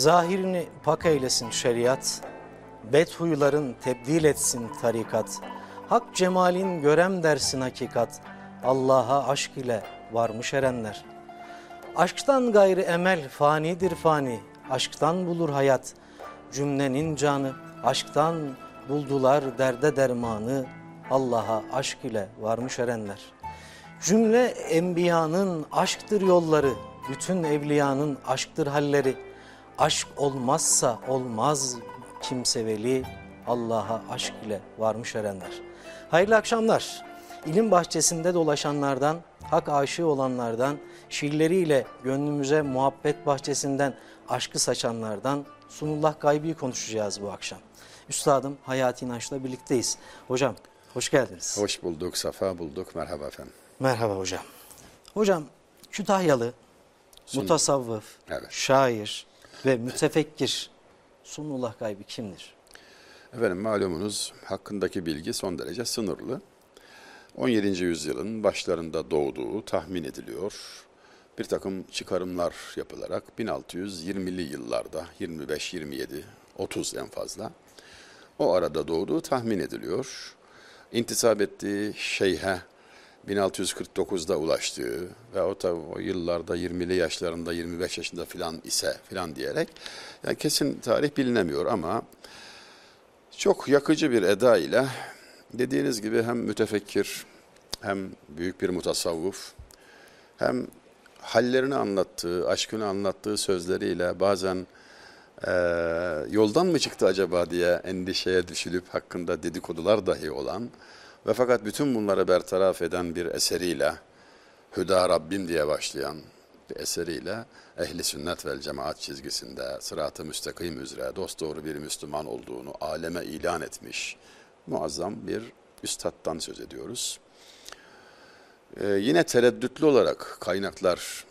Zahirini pak eylesin şeriat, bet huyların tebdil etsin tarikat. Hak cemalin görem dersin hakikat, Allah'a aşk ile varmış erenler. Aşktan gayrı emel fanidir fani, aşktan bulur hayat. Cümlenin canı, aşktan buldular derde dermanı, Allah'a aşk ile varmış erenler. Cümle enbiyanın aşktır yolları, bütün evliyanın aşktır halleri. Aşk olmazsa olmaz kimse veli, Allah'a aşk ile varmış erenler. Hayırlı akşamlar. İlim bahçesinde dolaşanlardan, hak aşığı olanlardan, şiirleriyle gönlümüze muhabbet bahçesinden aşkı saçanlardan Sunullah Gaybi'yi konuşacağız bu akşam. Üstadım Hayati İnanç'la birlikteyiz. Hocam hoş geldiniz. Hoş bulduk, safa bulduk. Merhaba efendim. Merhaba hocam. Hocam Kütahyalı, mutasavvıf, Evet. şair ve mütefekkir Sunullah Gaybi kimdir? Efendim malumunuz hakkındaki bilgi son derece sınırlı. 17. yüzyılın başlarında doğduğu tahmin ediliyor. Bir takım çıkarımlar yapılarak 1620'li yıllarda 25, 27, 30 en fazla o arada doğduğu tahmin ediliyor. İntisap ettiği şeyhe 1649'da ulaştığı ve o tabi o yıllarda 20'li yaşlarında 25 yaşında filan ise filan diyerek yani kesin tarih bilinemiyor ama çok yakıcı bir eda ile dediğiniz gibi hem mütefekkir hem büyük bir mutasavvuf hem hallerini anlattığı, aşkını anlattığı sözleriyle bazen eee, yoldan mı çıktı acaba diye endişeye düşülüp hakkında dedikodular dahi olan ve fakat bütün bunları bertaraf eden bir eseriyle Hüda Rabbim diye başlayan bir eseriyle ehli sünnet vel cemaat çizgisinde sırat-ı müstakim üzere dosdoğru bir Müslüman olduğunu aleme ilan etmiş muazzam bir üstattan söz ediyoruz. Ee, yine tereddütlü olarak kaynaklar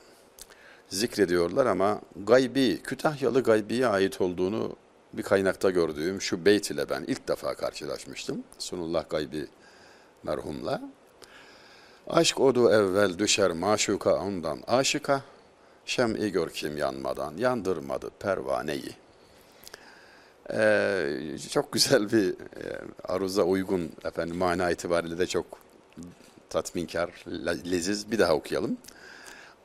zikrediyorlar ama gaybi, Kütahyalı gaybiye ait olduğunu bir kaynakta gördüğüm şu beyt ile ben ilk defa karşılaşmıştım. Sunullah Gaybi merhumla. Aşk odu evvel düşer maşuka ondan aşıka, şem'i gör kim yanmadan yandırmadı pervaneyi. Ee, çok güzel bir e, aruza uygun efendim mana itibariyle de çok tatminkar, le- leziz bir daha okuyalım.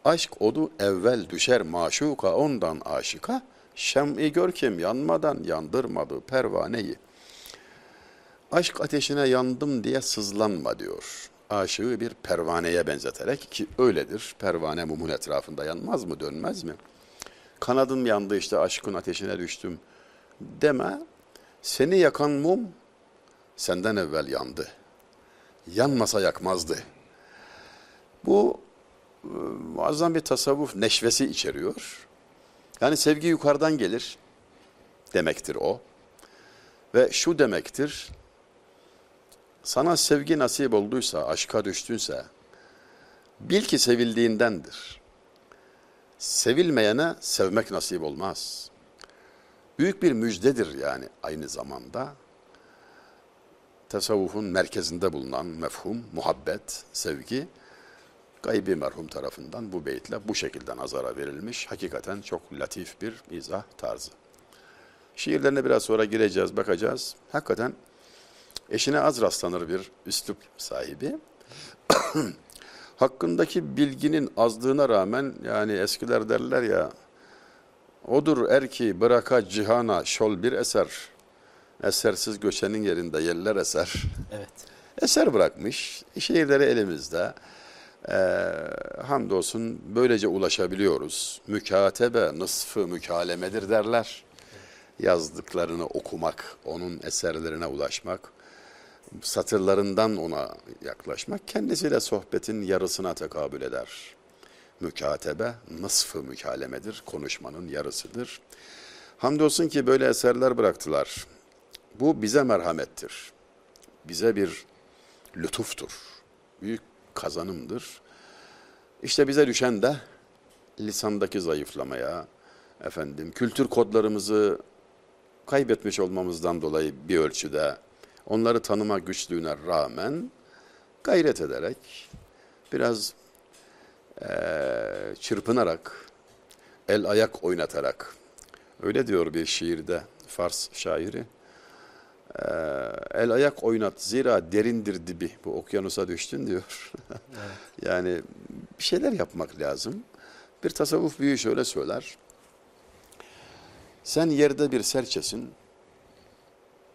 Aşk odu evvel düşer maşuka ondan aşıka, şem'i gör kim yanmadan yandırmadı pervaneyi. Aşk ateşine yandım diye sızlanma diyor. Aşığı bir pervaneye benzeterek ki öyledir. Pervane mumun etrafında yanmaz mı dönmez mi? Kanadım yandı işte aşkın ateşine düştüm deme. Seni yakan mum senden evvel yandı. Yanmasa yakmazdı. Bu e, muazzam bir tasavvuf neşvesi içeriyor. Yani sevgi yukarıdan gelir demektir o. Ve şu demektir, sana sevgi nasip olduysa, aşka düştünse, bil ki sevildiğindendir. Sevilmeyene sevmek nasip olmaz. Büyük bir müjdedir yani aynı zamanda. Tasavvufun merkezinde bulunan mefhum, muhabbet, sevgi, gaybi merhum tarafından bu beytle bu şekilde nazara verilmiş. Hakikaten çok latif bir izah tarzı. Şiirlerine biraz sonra gireceğiz, bakacağız. Hakikaten eşine az rastlanır bir üslup sahibi. Hakkındaki bilginin azlığına rağmen yani eskiler derler ya odur er ki bıraka cihana şol bir eser. Esersiz göçenin yerinde yeller eser. Evet. Eser bırakmış. Şiirleri elimizde. Ee, hamdolsun böylece ulaşabiliyoruz. Mükatebe nısfı mükalemedir derler. Yazdıklarını okumak, onun eserlerine ulaşmak, satırlarından ona yaklaşmak kendisiyle sohbetin yarısına tekabül eder. Mükatebe nısfı mükalemedir, konuşmanın yarısıdır. Hamdolsun ki böyle eserler bıraktılar. Bu bize merhamettir. Bize bir lütuftur. Büyük kazanımdır. İşte bize düşen de lisandaki zayıflamaya, efendim kültür kodlarımızı kaybetmiş olmamızdan dolayı bir ölçüde onları tanıma güçlüğüne rağmen gayret ederek biraz eee, çırpınarak el ayak oynatarak Öyle diyor bir şiirde Fars şairi. Ee, el ayak oynat zira derindir dibi. Bu okyanusa düştün diyor. yani bir şeyler yapmak lazım. Bir tasavvuf büyüğü şöyle söyler. Sen yerde bir serçesin.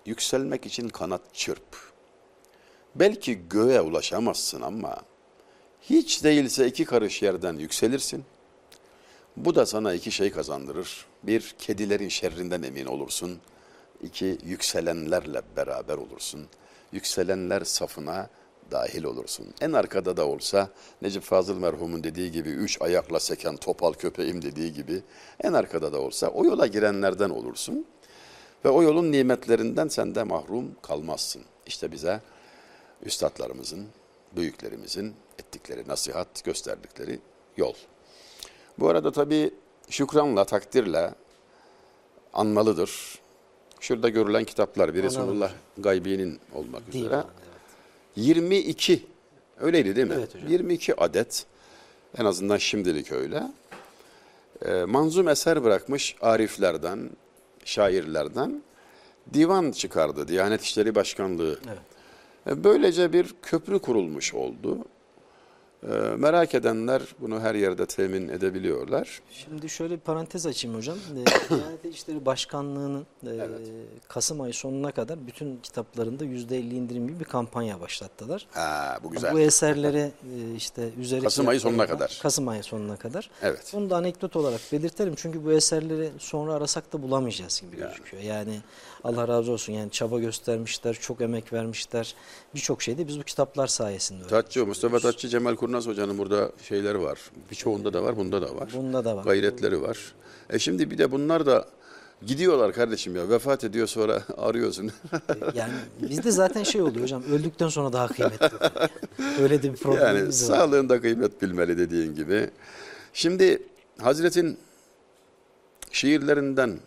Yükselmek için kanat çırp. Belki göğe ulaşamazsın ama hiç değilse iki karış yerden yükselirsin. Bu da sana iki şey kazandırır. Bir, kedilerin şerrinden emin olursun. İki, yükselenlerle beraber olursun. Yükselenler safına dahil olursun. En arkada da olsa Necip Fazıl merhumun dediği gibi üç ayakla seken topal köpeğim dediği gibi en arkada da olsa o yola girenlerden olursun. Ve o yolun nimetlerinden sen de mahrum kalmazsın. İşte bize üstadlarımızın, büyüklerimizin ettikleri nasihat, gösterdikleri yol. Bu arada tabii şükranla, takdirle anmalıdır. Şurada görülen kitaplar, Anladım. Resulullah Gaybi'nin olmak üzere. Divan, 22, öyleydi değil mi? Evet hocam. 22 adet, en azından şimdilik öyle. Ee, manzum eser bırakmış ariflerden, şairlerden divan çıkardı Diyanet İşleri Başkanlığı. Evet. E, Böylece bir köprü kurulmuş oldu. E, Merak edenler bunu her yerde temin edebiliyorlar. Şimdi şöyle bir parantez açayım hocam. Ee, Diyanet İşleri Başkanlığı'nın e, Kasım ayı sonuna kadar bütün kitaplarında %50 indirim gibi bir kampanya başlattılar. Ha, bu güzel. Bu eserleri e, işte üzeri Kasım ayı sonuna kadar. Kasım ayı sonuna kadar. Evet. Bunu da anekdot olarak belirtelim çünkü bu eserleri sonra arasak da bulamayacağız gibi Yani. gözüküyor. Yani Allah razı olsun yani çaba göstermişler, çok emek vermişler. Birçok şeyde biz bu kitaplar sayesinde öğrendik. Tatçı, Mustafa Tatçı, Cemal Kurnaz Hoca'nın burada şeyleri var. Birçoğunda da var, bunda da var. Bunda da var. Gayretleri var. E şimdi bir de bunlar da gidiyorlar kardeşim ya. Vefat ediyor sonra arıyorsun. Yani bizde zaten şey oluyor hocam öldükten sonra daha kıymetli. Öyle de bir problemimiz yani var. sağlığında kıymet bilmeli dediğin gibi. Şimdi Hazret'in şiirlerinden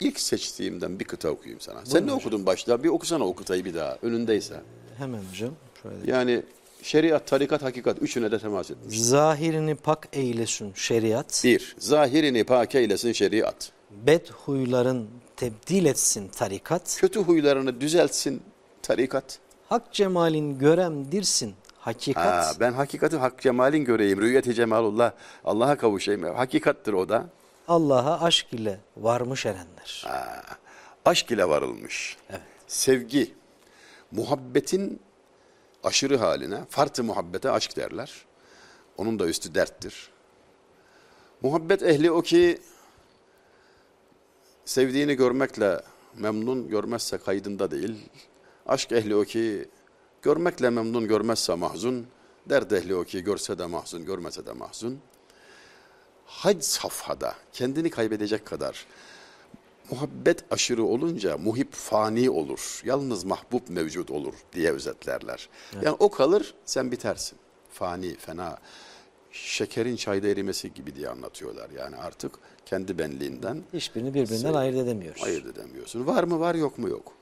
ilk seçtiğimden bir kıta okuyayım sana. Sen ne okudun başta? Bir okusana o kıtayı bir daha önündeyse. Hemen hocam. Şöyle. Yani şeriat, tarikat, hakikat üçüne de temas etmiş. Zahirini pak eylesin şeriat, Bir, zahirini pak eylesin şeriat. bed huyların tebdil etsin tarikat, Kötü huylarını düzeltsin tarikat. hak cemalin göremdirsin hakikat. Ha, ben hakikati hak cemalin göreyim. Rüyeti cemalullah. Allah'a kavuşayım. Hakikattır o da. Allah'a aşk ile varmış erenler. Ha, aşk ile varılmış. Evet. Sevgi, muhabbetin aşırı haline, fartı muhabbete aşk derler. Onun da üstü derttir. Muhabbet ehli o ki sevdiğini görmekle memnun görmezse kaydında değil. Aşk ehli o ki görmekle memnun görmezse mahzun. Dert ehli o ki görse de mahzun, görmese de mahzun. Hac safhada kendini kaybedecek kadar muhabbet aşırı olunca muhip fani olur. Yalnız mahbub mevcut olur diye özetlerler. Yani o kalır sen bitersin. Fani, fena. Şekerin çayda erimesi gibi diye anlatıyorlar. Yani artık kendi benliğinden Hiçbirini birbirinden ayırt edemiyoruz. ayırt edemiyorsun. Var mı var yok mu yok.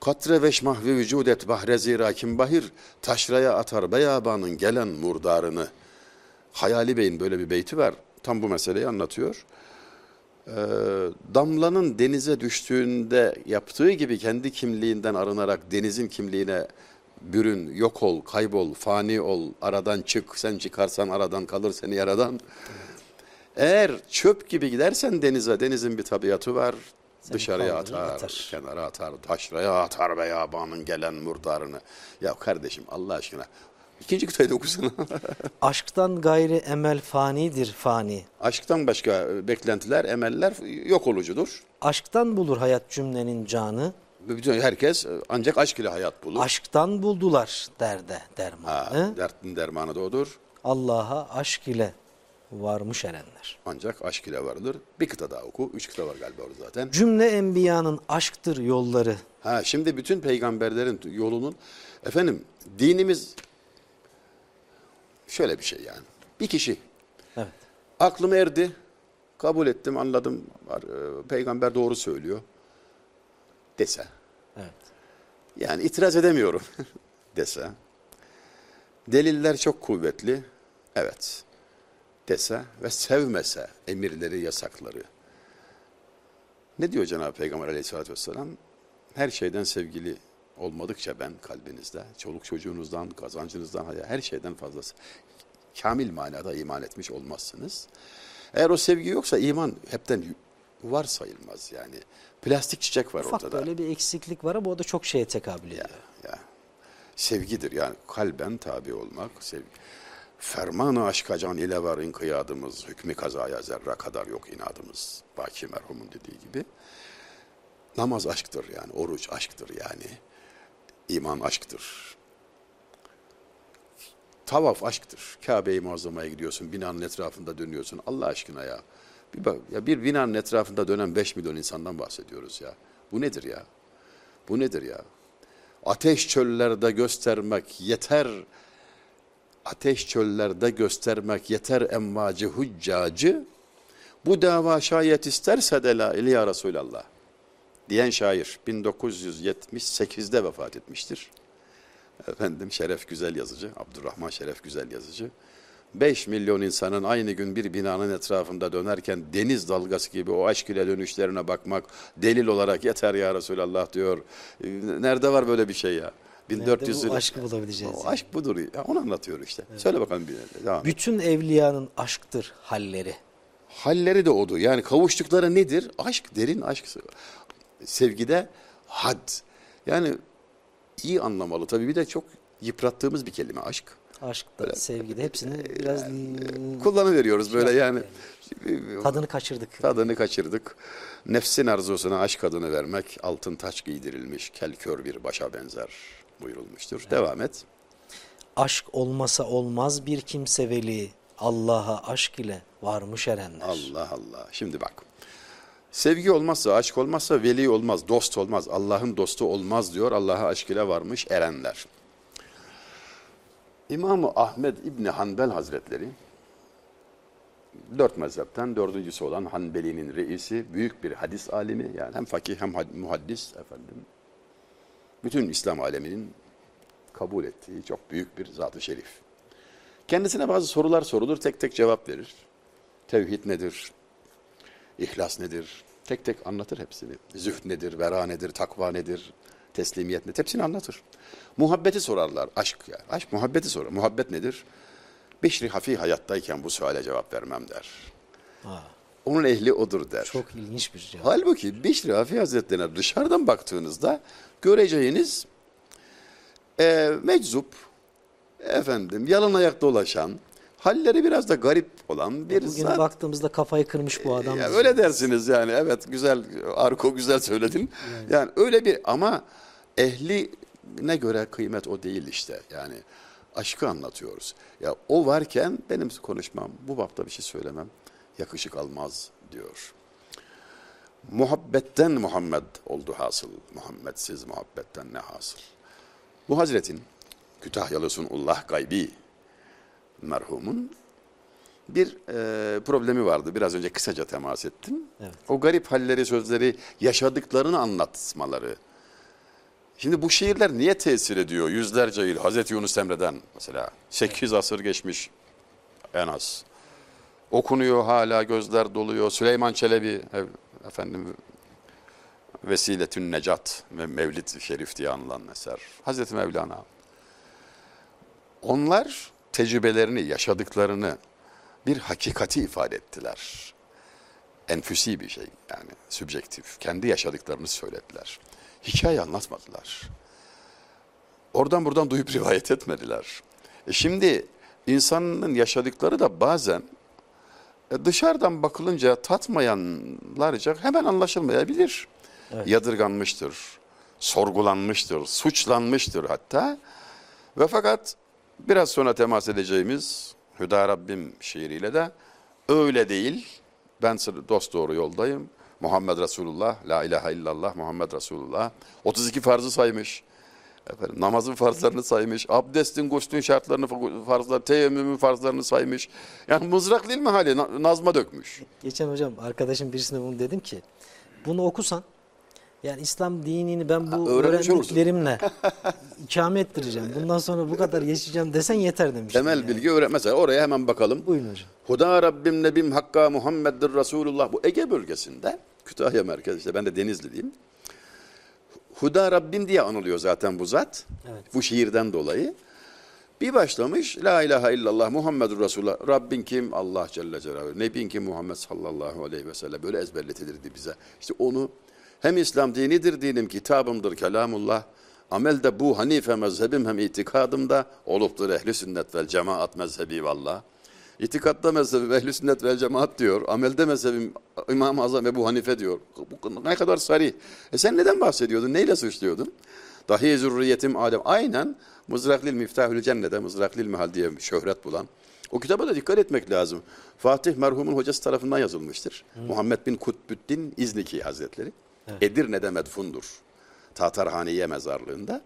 Katre veş mahvi vücudet bahre zira kim bahir taşraya atar beyabanın gelen murdarını. Hayali Bey'in böyle bir beyti var. Tam bu meseleyi anlatıyor. Ee, damlanın denize düştüğünde yaptığı gibi kendi kimliğinden arınarak denizin kimliğine bürün, yok ol, kaybol, fani ol, aradan çık, sen çıkarsan aradan kalır seni yaradan. Eğer çöp gibi gidersen denize, denizin bir tabiatı var. Dışarıya kaldırır, atar, atar. kenara atar, taşraya atar be yabanın gelen murdarını. Ya kardeşim Allah aşkına ikinci kıtayı da okusana. Aşktan gayri emel fanidir fani. Aşktan başka beklentiler, emeller yok olucudur. Aşktan bulur hayat cümlenin canı. Bütün herkes ancak aşk ile hayat bulur. Aşktan buldular derde Ha, dermanı. dertin dermanı da odur. Allah'a aşk ile varmış erenler. Ancak aşk ile varılır. Bir kıta daha oku. Üç kıta var galiba orada zaten. Cümle enbiyanın aşktır yolları. Ha, şimdi bütün peygamberlerin yolunun efendim dinimiz şöyle bir şey yani. Bir kişi Evet. aklım erdi, kabul ettim, anladım. Var, e, Peygamber doğru söylüyor dese. Evet. Yani itiraz edemiyorum dese. Deliller çok kuvvetli. Evet. Dese ve sevmese emirleri, yasakları. Ne diyor Cenab-ı Peygamber aleyhissalatü vesselam? Her şeyden sevgili olmadıkça ben kalbinizde, çoluk çocuğunuzdan, kazancınızdan, her şeyden fazlası. Kamil manada iman etmiş olmazsınız. Eğer o sevgi yoksa iman hepten var sayılmaz yani. Plastik çiçek var Ufak ortada. böyle bir eksiklik var ama o da çok şeye tekabül ediyor. Ya, sevgidir yani kalben tabi olmak, sevgi. Fermanı aşka can ile var inkıyadımız, hükmü kazaya zerre kadar yok inadımız. Baki merhumun dediği gibi. Namaz aşktır yani, oruç aşktır yani. İman aşktır. Tavaf aşktır. Kabe-i Muazzama'ya gidiyorsun, binanın etrafında dönüyorsun. Allah aşkına ya. Bir bak, ya bir binanın etrafında dönen 5 milyon insandan bahsediyoruz ya. Bu nedir ya? Bu nedir ya? Ateş çöllerde göstermek yeter. Ateş çöllerde göstermek yeter emmacı huccacı. Bu dava şayet isterse de la ilahe Resulallah. Diyen şair 1978'de vefat etmiştir. Efendim Şeref Güzel yazıcı, Abdurrahman Şeref Güzel yazıcı. 5 milyon insanın aynı gün bir binanın etrafında dönerken deniz dalgası gibi o aşk ile dönüşlerine bakmak delil olarak yeter ya Resulallah diyor. Ee, Nerede var böyle bir şey ya? 1400 Nerede bu aşkı bulabileceğiz? O yani? aşk budur. Ya, onu anlatıyor işte. Söyle bakalım bir devam. Bütün evliyanın aşktır halleri. Halleri de odur. Yani kavuştukları nedir? Aşk, derin aşk. Sevgide had. Yani iyi anlamalı. Tabii bir de çok yıprattığımız bir kelime aşk. Aşkta, sevgide hepsini biraz Kullanıveriyoruz böyle yani. tadını kaçırdık. Tadını kaçırdık. Nefsin arzusuna aşk adını vermek altın taç giydirilmiş kel kör bir başa benzer buyurulmuştur. Devam et. Aşk olmasa olmaz bir kimse veli. Allah'a aşk ile varmış erenler. Allah Allah. Şimdi bak. Sevgi olmazsa, aşk olmazsa veli olmaz, dost olmaz. Allah'ın dostu olmaz diyor. Allah'a aşk ile varmış erenler. İmam-ı Ahmed İbni Hanbel Hazretleri dört mezhepten dördüncüsü olan Hanbeli'nin reisi, büyük bir hadis alimi yani hem fakih hem had- muhaddis efendim. Bütün İslam aleminin kabul ettiği çok büyük bir zat-ı şerif. Kendisine bazı sorular sorulur, tek tek cevap verir. Tevhid nedir? İhlas nedir? Tek tek anlatır hepsini. Zühd nedir? Vera nedir? Takva nedir? Teslimiyet nedir? Hepsini anlatır. Muhabbeti sorarlar. Aşk ya. Aşk muhabbeti sorar. Muhabbet nedir? Beşri Hafi hayattayken bu suale cevap vermem der. Ha, Onun ehli odur der. çok ilginç bir cevap. Halbuki Beşri Hafi Hazretleri'ne dışarıdan baktığınızda göreceğiniz e, meczup, efendim yalın ayak dolaşan, halleri biraz da garip olan bir Bugün zat. baktığımızda kafayı kırmış bu adam. Ya öyle dersiniz yani. Evet güzel Arko güzel söyledin. Yani. öyle bir ama ehline göre kıymet o değil işte. Yani aşkı anlatıyoruz. Ya o varken benim konuşmam bu bapta bir şey söylemem yakışık almaz diyor. Muhabbetten Muhammed oldu hasıl. Muhammedsiz muhabbetten ne hasıl? Bu Hazretin Kütahyalı Sunullah Gaybi merhumun bir e, problemi vardı. Biraz önce kısaca temas ettim. Evet. O garip halleri, sözleri, yaşadıklarını anlatmaları. Şimdi bu şiirler niye tesir ediyor? Yüzlerce yıl Hazreti Yunus Emre'den mesela 8 asır geçmiş en az. Okunuyor hala gözler doluyor. Süleyman Çelebi efendim Vesiletün Necat ve Mevlid-i Şerif diye anılan eser. Hazreti Mevlana. Onlar tecrübelerini, yaşadıklarını bir hakikati ifade ettiler. Enfüsi bir şey yani sübjektif. Kendi yaşadıklarını söylediler. Hikaye anlatmadılar. Oradan buradan duyup rivayet etmediler. E şimdi insanın yaşadıkları da bazen e, dışarıdan bakılınca tatmayanlarca hemen anlaşılmayabilir. Evet. Yadırganmıştır, sorgulanmıştır, suçlanmıştır hatta. Ve fakat biraz sonra temas edeceğimiz Hüda Rabbim şiiriyle de öyle değil. Ben dost doğru yoldayım. Muhammed Resulullah, La ilahe illallah Muhammed Resulullah. 32 farzı saymış. Efendim, namazın farzlarını saymış. Abdestin, guslün şartlarını, farzlar, teyemmümün farzlarını saymış. Yani mızrak değil mi hali? Na- Nazma dökmüş. Geçen hocam arkadaşım birisine bunu dedim ki bunu okusan yani İslam dinini ben bu Ha, öğrendiklerimle ikame ettireceğim. Bundan sonra bu kadar yaşayacağım desen yeter demiş. Temel Yani. bilgi öğren. Mesela oraya hemen bakalım. Buyurun hocam. Huda Rabbim Nebim Hakka Muhammeddir Resulullah bu Ege bölgesinde Kütahya merkez işte ben de Denizliliyim. Huda Rabbim diye anılıyor zaten bu zat. Evet. Bu şiirden dolayı. Bir başlamış La ilahe illallah Muhammedur Resulullah. Rabbin kim? Allah Celle Celaluhu. Nebin kim? Muhammed sallallahu aleyhi ve sellem. Böyle ezberletilirdi bize. İşte onu hem İslam dinidir dinim, kitabımdır, kelamullah. Amelde bu Hanife mezhebim hem itikadımda oluptur ehli sünnet vel cemaat mezhebi vallah. İtikatta mezhebim ehli sünnet vel cemaat diyor. Amelde mezhebim İmam-ı Azam Ebu Hanife diyor. Bu ne kadar sarih. E sen neden bahsediyordun? Neyle suçluyordun? Dahi zürriyetim Adem. Aynen Mızraklil Miftahül Cennete, Mızraklil Mihal diye şöhret bulan. O kitaba da dikkat etmek lazım. Fatih merhumun hocası tarafından yazılmıştır. Muhammed bin Kutbüddin İzniki Hazretleri. Edirne'de medfundur. Tatarhaniye mezarlığında.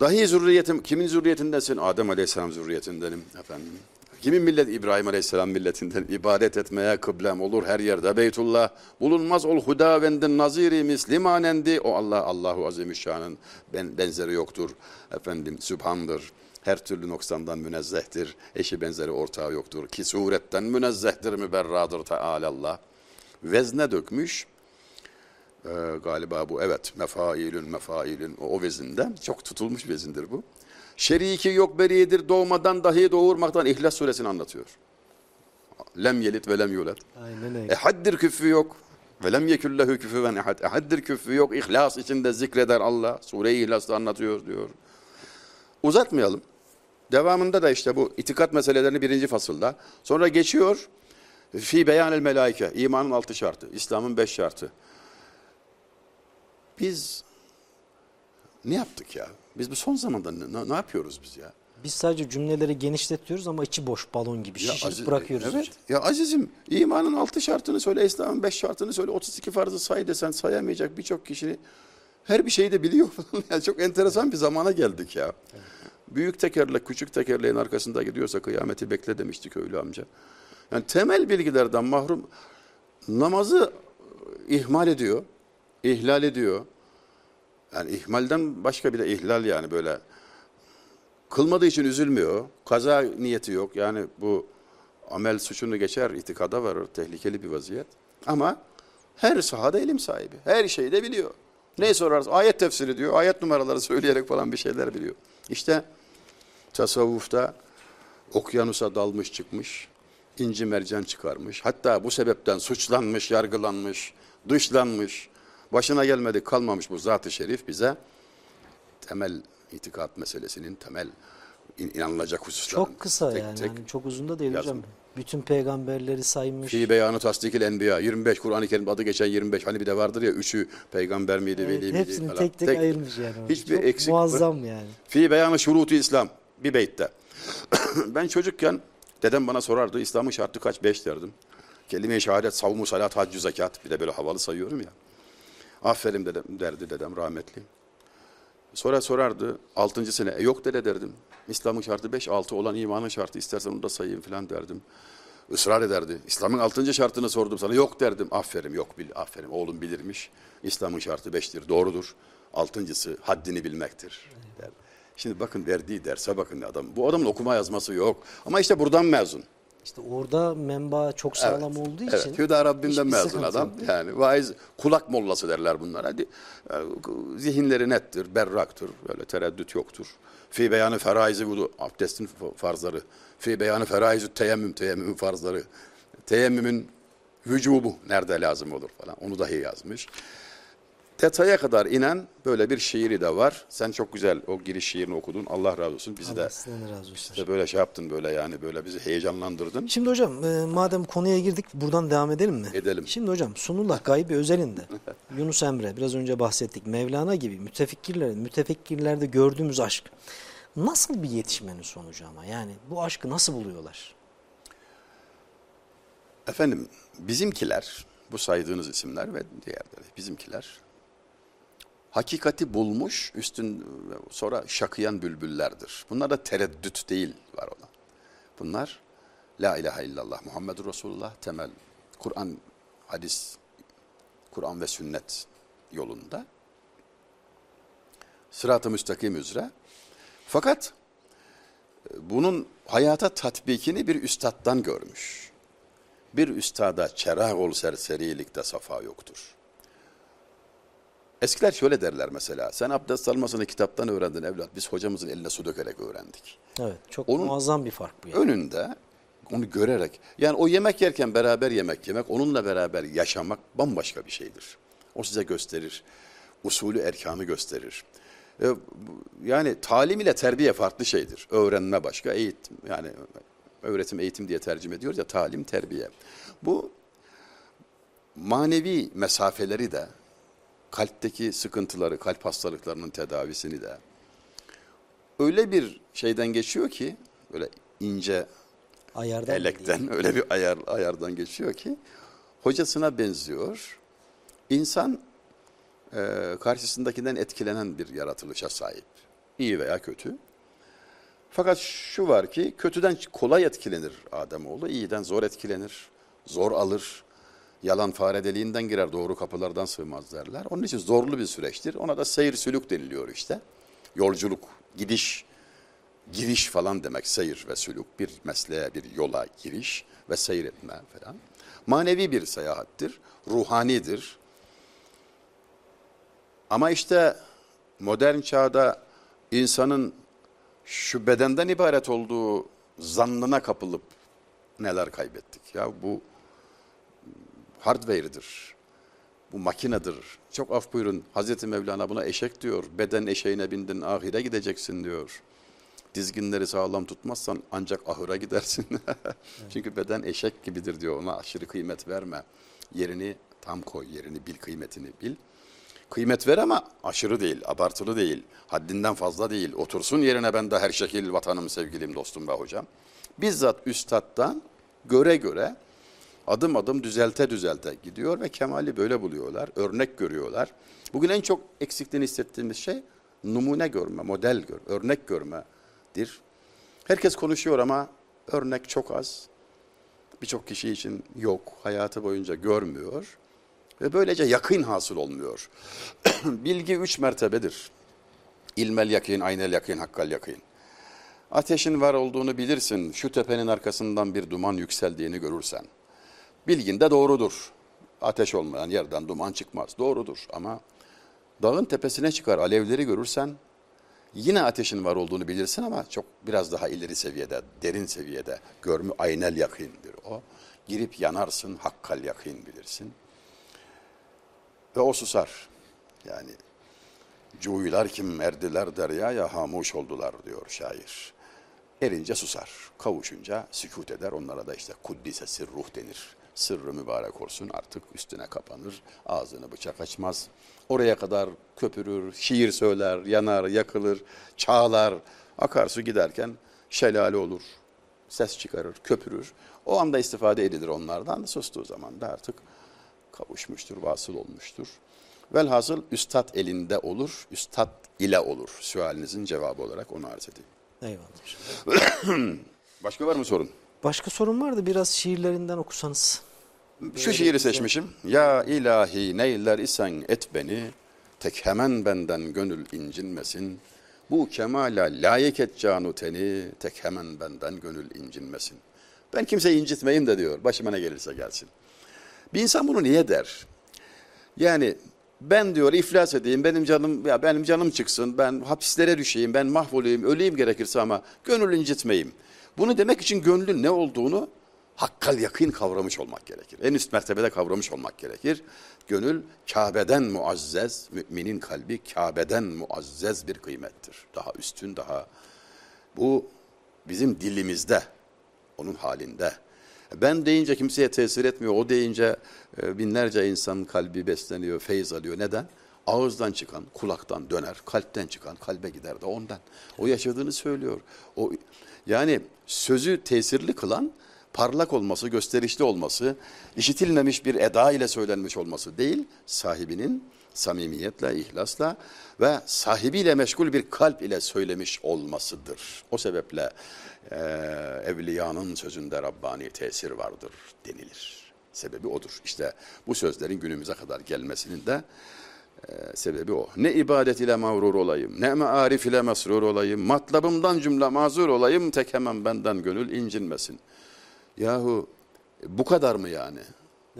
Dahi zürriyetim, kimin zürriyetindensin? Adem Aleyhisselam zürriyetindenim efendim. Kimin millet? İbrahim Aleyhisselam milletinden. İbadet etmeye kıblem olur her yerde. Beytullah bulunmaz ol hudavendin naziri mislimanendi. O Allah Allahu Azimüşşan'ın ben, benzeri yoktur. Efendim sübhandır. Her türlü noksandan münezzehtir. Eşi benzeri ortağı yoktur. Ki suretten münezzehtir müberradır Teala Vezne dökmüş. Ee, galiba bu evet mefailün mefailün o, o vezinde çok tutulmuş vezindir bu. Şeriki yok beriyedir doğmadan dahi doğurmaktan İhlas suresini anlatıyor. Lem yelit ve lem yulet. Aynen öyle. Ehaddir küfü yok. Ve lem yeküllehu küfüven ehad. Ehaddir küfü yok. İhlas içinde zikreder Allah. Sure-i İhlas'ta anlatıyor diyor. Uzatmayalım. Devamında da işte bu itikat meselelerini birinci fasılda. Sonra geçiyor. Fi beyanel melaike. İmanın altı şartı. İslam'ın beş şartı. Biz ne yaptık ya? Biz bu son zamanda ne, ne- yapıyoruz biz ya? Biz sadece cümleleri genişletiyoruz ama içi boş balon gibi Ya şişirip Aziz- bırakıyoruz. Evet. hocam. Ya azizim imanın altı şartını söyle, İslam'ın beş şartını söyle, 32 farzı say desen sayamayacak birçok kişi her bir şeyi de biliyor. Yani çok enteresan bir zamana geldik ya. Büyük tekerlek küçük tekerleğin arkasında gidiyorsa kıyameti bekle demişti köylü amca. Yani temel bilgilerden mahrum namazı ihmal ediyor, ihlal ediyor. Yani ihmalden başka bir de ihlal yani böyle kılmadığı için üzülmüyor. Kaza niyeti yok. Yani bu amel suçunu geçer, itikada varır. Tehlikeli bir vaziyet. Ama her sahada ilim sahibi. Her şeyi de biliyor. Ne sorarız? Ayet tefsiri diyor. Ayet numaraları söyleyerek falan bir şeyler biliyor. İşte tasavvufta okyanusa dalmış çıkmış, inci mercan çıkarmış. Hatta bu sebepten suçlanmış, yargılanmış, dışlanmış. Başına gelmedi kalmamış bu zat-ı şerif bize temel itikat meselesinin temel in- inanılacak hususları. Çok kısa tek yani. tek hani çok uzun da değil yazın. hocam. Bütün peygamberleri saymış. Fi beyanı tasdikil enbiya 25 Kur'an-ı Kerim adı geçen 25 hani bir de vardır ya üçü peygamber miydi Evet, veli miydi hepsini falan. tek tek, ayırmış yani. Hiçbir Çok eksik muazzam yani. Fi beyanı şurutu İslam bir beytte. ben çocukken dedem bana sorardı İslam'ın şartı kaç? Beş derdim. Kelime-i şehadet, savmu, salat, haccü, zekat. Bir de böyle havalı sayıyorum ya. Aferin dedem, derdi dedem rahmetli. Sonra sorardı altıncı sene. E yok dede derdim. İslam'ın şartı beş, altı olan imanın şartı. İstersen onu da sayayım falan derdim. Israr ederdi. İslam'ın altıncı şartını sordum sana. Yok derdim. Aferin yok bil, aferin oğlum bilirmiş. İslam'ın şartı beştir. Doğrudur. Altıncısı haddini bilmektir. Der. Şimdi bakın verdiği derse bakın adam. Bu adamın okuma yazması yok. Ama işte buradan mezun. İşte orada menba çok sağlam olduğu için. Evet, Hüda Rabbinden mezun adam. yok. Yani vaiz kulak mollası derler bunlar. Hadi e, zihinleri nettir, berraktır. Böyle tereddüt yoktur. Fi beyanı feraizi vudu, abdestin farzları. Fi beyanı feraizi teyemmüm, teyemmümün farzları. Teyemmümün vücubu nerede lazım olur falan. Onu dahi yazmış. Detaya kadar inen böyle bir şiiri de var. Sen çok güzel o giriş şiirini okudun. Allah razı olsun. Bizi de, Allah sizden de razı olsun. de böyle şey yaptın böyle yani böyle bizi heyecanlandırdın. Şimdi hocam e, madem konuya girdik buradan devam edelim mi? Edelim. Şimdi hocam Sunullah Gaybi özelinde Yunus Emre biraz önce bahsettik Mevlana gibi mütefekkirlerin mütefekkirlerde gördüğümüz aşk nasıl bir yetişmenin sonucu ama yani bu aşkı nasıl buluyorlar? Efendim bizimkiler bu saydığınız isimler ve diğerleri bizimkiler hakikati bulmuş üstün sonra şakıyan bülbüllerdir. Bunlar da tereddüt değil var olan. Bunlar La ilahe illallah Muhammedur Resulullah temel Kur'an, hadis, Kur'an ve sünnet yolunda. Sırat-ı müstakim üzere. Fakat e, bunun hayata tatbikini bir üstattan görmüş Bir üstada çerah ol serserilikte safa yoktur. Eskiler şöyle derler mesela. Sen abdest almasını kitaptan öğrendin evlat. Biz hocamızın eline su dökerek öğrendik. Evet çok Onun- muazzam bir fark bu. Yani. Önünde onu görerek yani o yemek yerken beraber yemek yemek onunla beraber yaşamak bambaşka bir şeydir. O size gösterir. Usulü erkanı gösterir. E, Yani talim ile terbiye farklı şeydir. Öğrenme başka, eğitim yani öğretim eğitim diye tercüme ediyoruz ya talim terbiye. Bu manevi mesafeleri de kalpteki sıkıntıları, kalp hastalıklarının tedavisini de öyle bir şeyden geçiyor ki böyle ince Ayardan elekten öyle bir ayar ayardan geçiyor ki hocasına benziyor. İnsan e, karşısındakinden etkilenen bir yaratılışa sahip. İyi veya kötü. Fakat şu var ki kötüden kolay etkilenir Ademoğlu, iyiden zor etkilenir, zor alır. Yalan fare deliğinden girer, doğru kapılardan sığmaz derler. Onun için zorlu bir süreçtir. Ona da seyir sülük deniliyor işte. Yolculuk, gidiş, giriş falan demek seyir ve sülük bir mesleğe bir yola giriş ve seyretme falan. Manevi bir seyahattir, ruhanidir. Ama işte modern çağda insanın şu bedenden ibaret olduğu zannına kapılıp neler kaybettik ya bu hardware'dir. Bu makinedir. Çok af buyurun. Hazreti Mevlana buna eşek diyor. Beden eşeğine bindin ahire gideceksin diyor. Dizginleri sağlam tutmazsan ancak ahıra gidersin. Çünkü beden eşek gibidir diyor. Ona aşırı kıymet verme. Yerini tam koy. Yerini bil, kıymetini bil. Kıymet ver ama aşırı değil, abartılı değil, haddinden fazla değil. Otursun yerine ben de her şekil vatanım, sevgilim, dostum ve hocam. Bizzat üstattan göre göre adım adım düzelte düzelte gidiyor ve kemali böyle buluyorlar, örnek görüyorlar. Bugün en çok eksikliğini hissettiğimiz şey numune görme, model gör, örnek görmedir. Herkes konuşuyor ama örnek çok az. Birçok kişi için yok, hayatı boyunca görmüyor. Ve böylece yakın hasıl olmuyor. Bilgi üç mertebedir. İlmel yakın, aynel yakın, hakkal yakın. Ateşin var olduğunu bilirsin. Şu tepenin arkasından bir duman yükseldiğini görürsen. Bilgin de doğrudur. Ateş olmayan yerden duman çıkmaz. Doğrudur ama dağın tepesine çıkar alevleri görürsen yine ateşin var olduğunu bilirsin ama çok biraz daha ileri seviyede, derin seviyede görmü aynel yakındır o. Girip yanarsın, hakkal yakın bilirsin. Ve o susar. Yani cuyular kim erdiler deryaya hamuş oldular diyor şair. Erince susar, kavuşunca sükut eder. Onlara da işte kuddise sirruh denir. Sırrı mübarek olsun artık üstüne kapanır. Ağzını bıçak açmaz. Oraya kadar köpürür, şiir söyler, yanar, yakılır, çağlar. Akarsu giderken şelale olur, ses çıkarır, köpürür. O anda istifade edilir onlardan. Sustuğu zaman da artık kavuşmuştur, vasıl olmuştur. Velhasıl üstad elinde olur, üstad ile olur. Sualinizin cevabı olarak onu arz edeyim. Eyvallah. Başka var mı sorun? Başka sorun vardı biraz şiirlerinden okusanız. Şu şiiri seçmişim. Ya ilahi neyler isen et beni, tek hemen benden gönül incinmesin. Bu kemala layık et canu teni, tek hemen benden gönül incinmesin. Ben kimseyi incitmeyeyim de diyor, başıma ne gelirse gelsin. Bir insan bunu niye der? Yani ben diyor iflas edeyim, benim canım ya benim canım çıksın, ben hapislere düşeyim, ben mahvolayım, öleyim gerekirse ama gönül incitmeyeyim. Bunu demek için gönlün ne olduğunu hakkal yakın kavramış olmak gerekir. En üst mertebede kavramış olmak gerekir. Gönül Kabe'den muazzez, müminin kalbi Kabe'den muazzez bir kıymettir. Daha üstün, daha bu bizim dilimizde, onun halinde. Ben deyince kimseye tesir etmiyor. O deyince e, binlerce insan kalbi besleniyor, feyiz alıyor. Neden? Ağızdan çıkan, kulaktan döner, kalpten çıkan kalbe gider de ondan. O yaşadığını söylüyor. O yani sözü tesirli kılan parlak olması, gösterişli olması, işitilmemiş bir eda ile söylenmiş olması değil, sahibinin samimiyetle, ihlasla ve sahibiyle meşgul bir kalp ile söylemiş olmasıdır. O sebeple e, evliyanın sözünde Rabbani tesir vardır denilir. Sebebi odur. İşte bu sözlerin günümüze kadar gelmesinin de sebebi o. Ne ibadet ile mağrur olayım, ne mearif ile mesrur olayım, matlabımdan cümle mazur olayım, tek hemen benden gönül incinmesin. Yahu Bu kadar mı yani?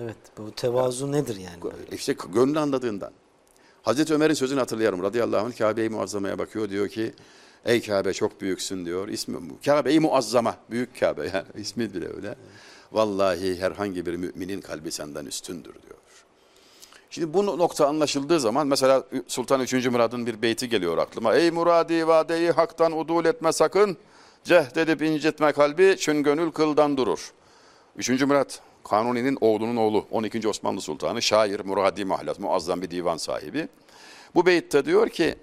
Evet bu tevazu nedir yani böyle? İşte gönlü anladığından. Hazreti Ömer'in sözünü hatırlıyorum. Radıyallahu anh Kabe-i Muazzama'ya bakıyor. Diyor ki ey Kabe çok büyüksün diyor. İsmi Kabe-i Muazzama. Büyük Kabe yani. ismi bile öyle. Vallahi herhangi bir müminin kalbi senden üstündür diyor. Şimdi bu nokta anlaşıldığı zaman mesela Sultan 3. Murad'ın bir beyti geliyor aklıma. Ey muradi vadeyi haktan udul etme sakın. Cehd edip incitme kalbi çün gönül kıldan durur. 3. Murat Kanuni'nin oğlunun oğlu 12. Osmanlı Sultanı şair Muradi Mahlat muazzam bir divan sahibi. Bu beytte diyor ki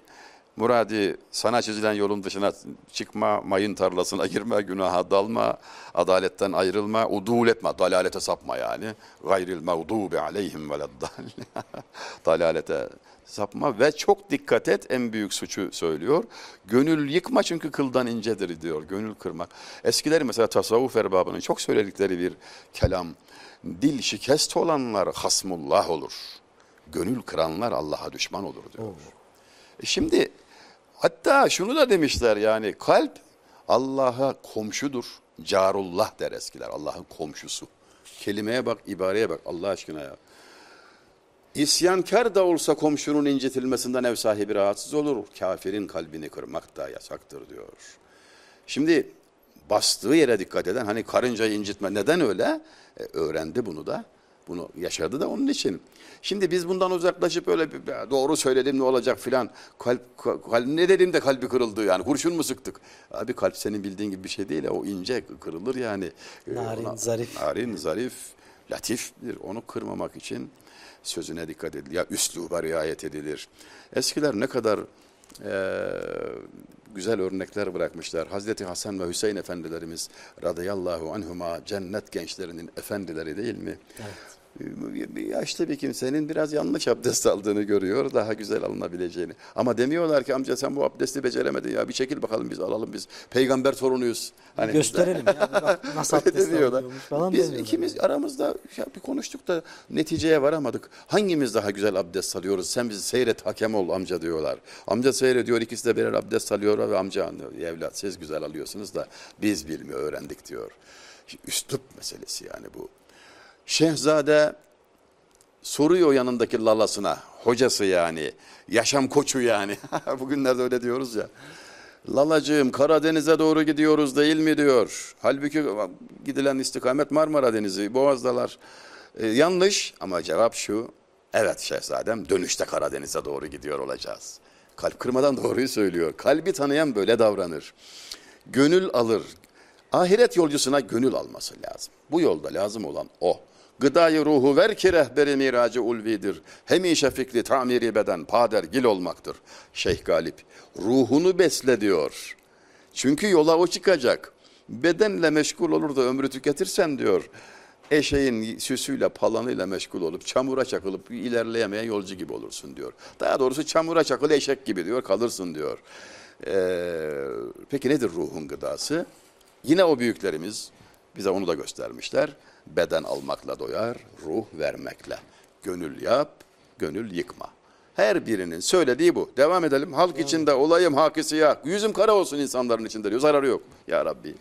Muradi sana çizilen yolun dışına çıkma, mayın tarlasına girme, günaha dalma, adaletten ayrılma, udul etme, dalalete sapma yani. Gayril mağdubi aleyhim veleddal. dalalete sapma ve çok dikkat et en büyük suçu söylüyor. Gönül yıkma çünkü kıldan incedir diyor, gönül kırmak. Eskiler mesela tasavvuf erbabının çok söyledikleri bir kelam. Dil şikest olanlar hasmullah olur. Gönül kıranlar Allah'a düşman olur diyor. E şimdi hatta şunu da demişler yani kalp Allah'a komşudur. Carullah der eskiler. Allah'ın komşusu. Kelimeye bak, ibareye bak Allah aşkına ya. İsyankar da olsa komşunun incitilmesinden ev sahibi rahatsız olur. Kafirin kalbini kırmak da yasaktır diyor. Şimdi bastığı yere dikkat eden hani karıncayı incitme neden öyle? E, öğrendi bunu da. Bunu yaşadı da onun için. Şimdi biz bundan uzaklaşıp öyle bir, doğru söyledim ne olacak filan. Kalp, kalp ne dedim de kalbi kırıldı yani. Kurşun mu sıktık? Abi kalp senin bildiğin gibi bir şey değil. O ince kırılır yani. Narin, Ona, zarif. Narin, zarif, latiftir. Onu kırmamak için sözüne dikkat edilir. Ya üsluba riayet edilir. Eskiler ne kadar e, güzel örnekler bırakmışlar. Hazreti Hasan ve Hüseyin efendilerimiz radıyallahu anhuma cennet gençlerinin efendileri değil mi? Evet. Yaşlı bir kimsenin biraz yanlış abdest aldığını görüyor, daha güzel alınabileceğini. Ama demiyorlar ki amca sen bu abdesti beceremedin ya bir çekil bakalım biz alalım biz peygamber torunuyuz. Hani Gösterelim ya bak nasıl abdest demiyorlar. falan Biz demiyorlar. ikimiz aramızda ya bir konuştuk da neticeye varamadık. Hangimiz daha güzel abdest alıyoruz? Sen bizi seyret hakem ol amca diyorlar. Amca seyrediyor ikisi de birer abdest alıyor ve amca. Evlat siz güzel alıyorsunuz da biz bilmiyor öğrendik diyor. Üslup meselesi yani bu. Şehzade soruyor yanındaki lalasına, hocası yani, yaşam koçu yani. Bugünlerde öyle diyoruz ya. Lalacığım Karadeniz'e doğru gidiyoruz değil mi diyor. Halbuki gidilen istikamet Marmara Denizi, Boğazdalar. Ee, yanlış ama cevap şu. Evet şehzadem dönüşte Karadeniz'e doğru gidiyor olacağız. Kalp kırmadan doğruyu söylüyor. Kalbi tanıyan böyle davranır. Gönül alır. Ahiret yolcusuna gönül alması lazım. Bu yolda lazım olan o. Gıdayı ruhu ver ki rehberi miracı ulvidir. Hemişe fikri tamiri beden pader gil olmaktır. Şeyh Galip ruhunu besle diyor. Çünkü yola o çıkacak. Bedenle meşgul olur da ömrü tüketirsen diyor. Eşeğin süsüyle palanıyla meşgul olup çamura çakılıp ilerleyemeyen yolcu gibi olursun diyor. Daha doğrusu çamura çakılı eşek gibi diyor kalırsın diyor. Ee, peki nedir ruhun gıdası? Yine o büyüklerimiz bize onu da göstermişler. Beden almakla doyar, ruh vermekle. Gönül yap, gönül yıkma. Her birinin söylediği bu. Devam edelim. Halk içinde olayım haki siyah. Yüzüm kara olsun insanların içinde diyor. Zararı yok. Ya Rabbi.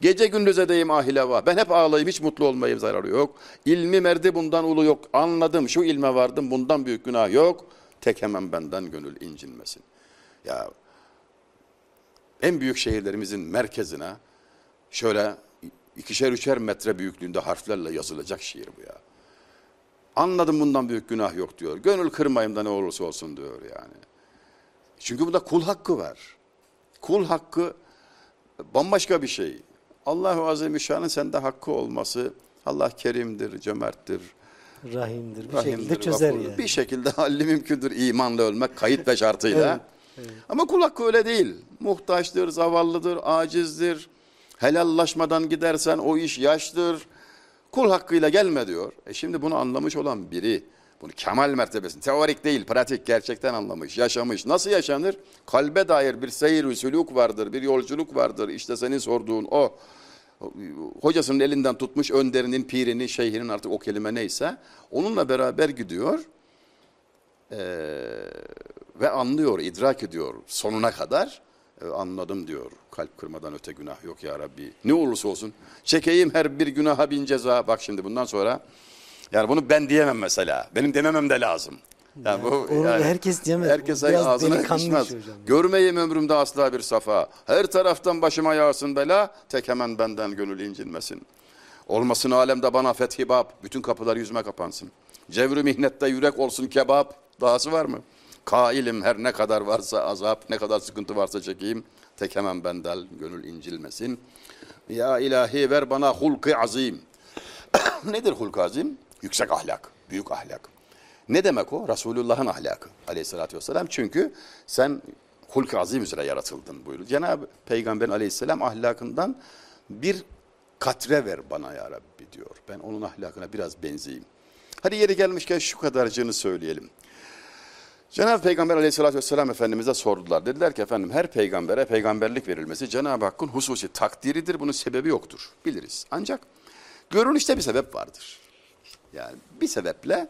Gece gündüz edeyim ahileva. Ben hep ağlayayım hiç mutlu olmayayım zararı yok. İlmi merdi bundan ulu yok. Anladım şu ilme vardım bundan büyük günah yok. Tek hemen benden gönül incinmesin. Ya en büyük şehirlerimizin merkezine şöyle ikişer üçer metre büyüklüğünde harflerle yazılacak şiir bu ya. Anladım bundan büyük günah yok diyor. Gönül kırmayayım da ne olursa olsun diyor yani. Çünkü bunda kul hakkı var. Kul hakkı bambaşka bir şey. Allahu Azimüşşan'ın sende hakkı olması Allah kerimdir, cömerttir, Rahimdir. Bir rahimdir, şekilde çözer yani. Bir şekilde halli mümkündür imanla ölmek kayıt ve şartıyla. Evet, Ama kul hakkı öyle değil. Muhtaçtır, zavallıdır, acizdir. Helallaşmadan gidersen o iş yaştır. Kul hakkıyla gelme diyor. E şimdi bunu anlamış olan biri, bunu kemal mertebesinde, teorik değil, pratik, gerçekten anlamış, yaşamış. Nasıl yaşanır? Kalbe dair bir seyir sülük vardır, bir yolculuk vardır. İşte senin sorduğun o. Hocasının elinden tutmuş önderinin, pirini, şeyhinin artık o kelime neyse. Onunla beraber gidiyor. Ee, ve anlıyor, idrak ediyor sonuna kadar anladım diyor. Kalp kırmadan öte günah yok ya Rabbi. Ne olursa olsun. Çekeyim her bir günaha bin ceza. Bak şimdi bundan sonra yani bunu ben diyemem mesela. Benim dememem de lazım. Yani bu onu herkes diyemez. Herkes Biraz ağzına yakışmaz. Görmeyeyim ömrümde asla bir safa. Her taraftan başıma yağsın bela. Tek hemen benden gönül incinmesin. Olmasın alemde bana fethi bab. Bütün kapılar yüzüme kapansın. Cevri mihnette yürek olsun kebap. Dahası var mı? Kailim her ne kadar varsa azap, ne kadar sıkıntı varsa çekeyim. Tek hemen benden gönül incilmesin. Ya ilahi ver bana hulkı azim. Nedir hulk azim? Yüksek ahlak, büyük ahlak. Ne demek o? Resulullah'ın ahlakı aleyhissalatü vesselam. Çünkü sen hulk azim üzere yaratıldın buyuruyor. Cenab-ı Peygamber aleyhisselam ahlakından bir katre ver bana ya Rabbi diyor. Ben onun ahlakına biraz benzeyeyim. Hadi yeri gelmişken şu kadarcığını söyleyelim. Cenab-ı Peygamber aleyhissalatü vesselam Efendimiz'e sordular. Dediler ki efendim her peygambere peygamberlik verilmesi Cenab-ı Hakk'ın hususi takdiridir. Bunun sebebi yoktur. Biliriz. Ancak görünüşte bir sebep vardır. Yani bir sebeple